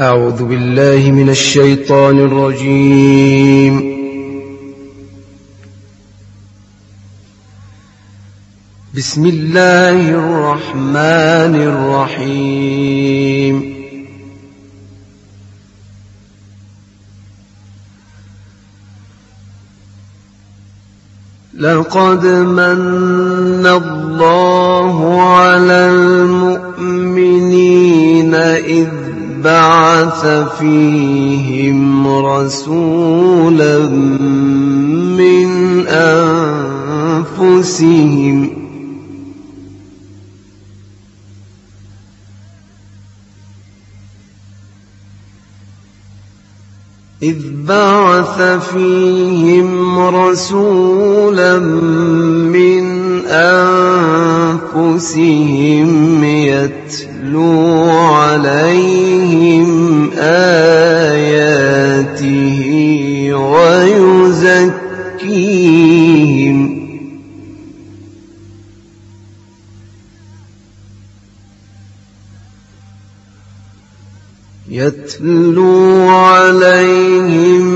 أعوذ بالله من الشيطان الرجيم. بسم الله الرحمن الرحيم. لقد من الله على المؤمنين إذ بعث فيهم رسولا من أنفسهم. إذ بعث فيهم رسولا من أنفسهم. يتلو عليهم آياته ويزكيهم. يتلو عليهم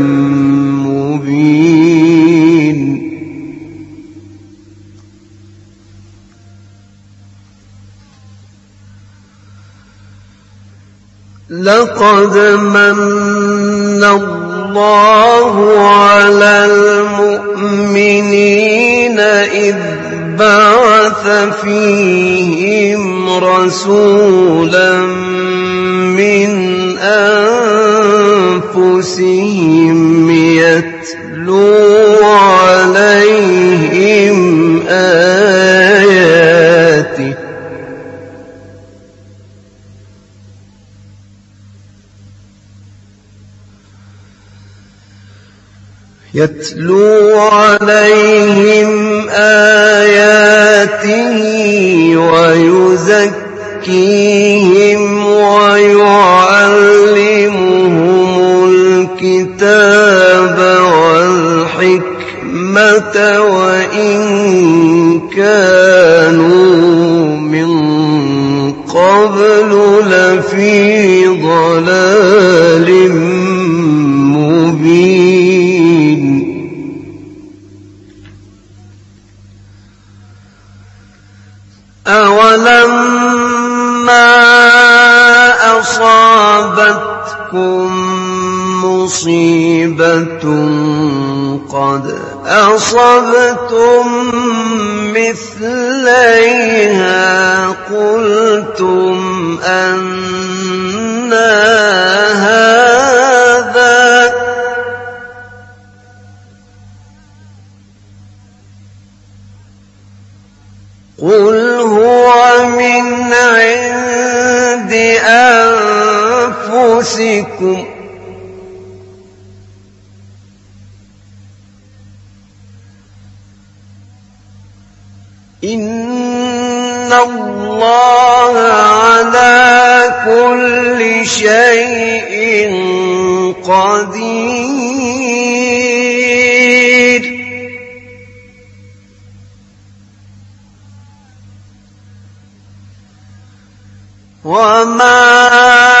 لقد من الله على المؤمنين إذ بعث فيهم رسولا من أنفسهم يتلو يتلو عليهم آياته ويزكيهم ويعلمهم الكتاب والحكمة وإن كانوا من قبل لفي ضلال أصابتكم مصيبة قد أصبتم مثليها قلتم أنفسكم إن الله على كل شيء قدير. وما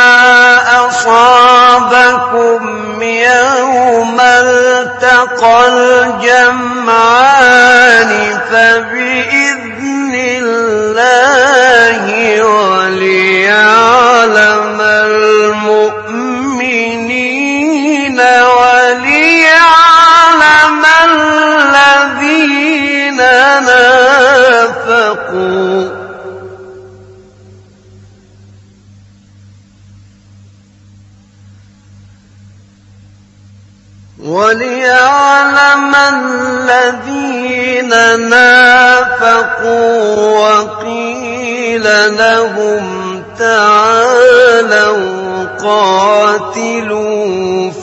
أصابكم يوم التقى الجمعان فبإذن وليعلم الذين نافقوا وقيل لهم تعالوا قاتلوا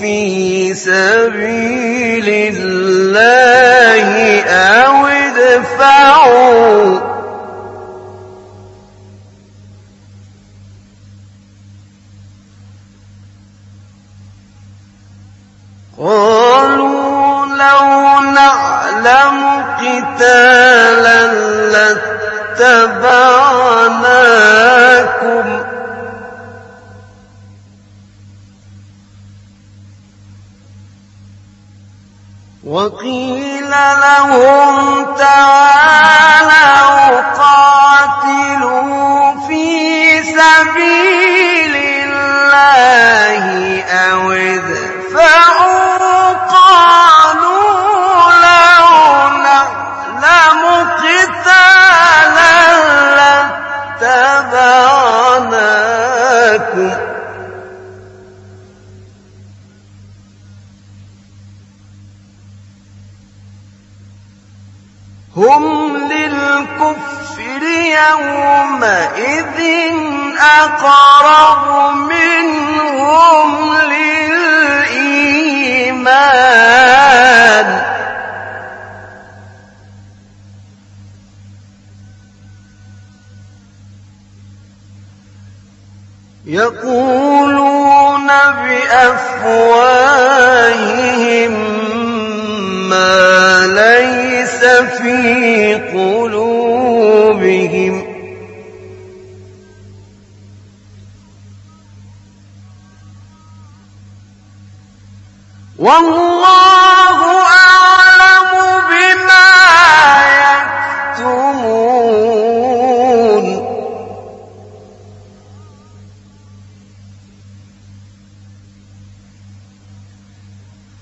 في سبيل الله. قتالا لاتبعناكم. وقيل لهم تعالوا لاتبعناكم هم للكفر يومئذ أقرب منهم للإيمان. يقولون بأفواههم ما ليس في قلوبهم. والله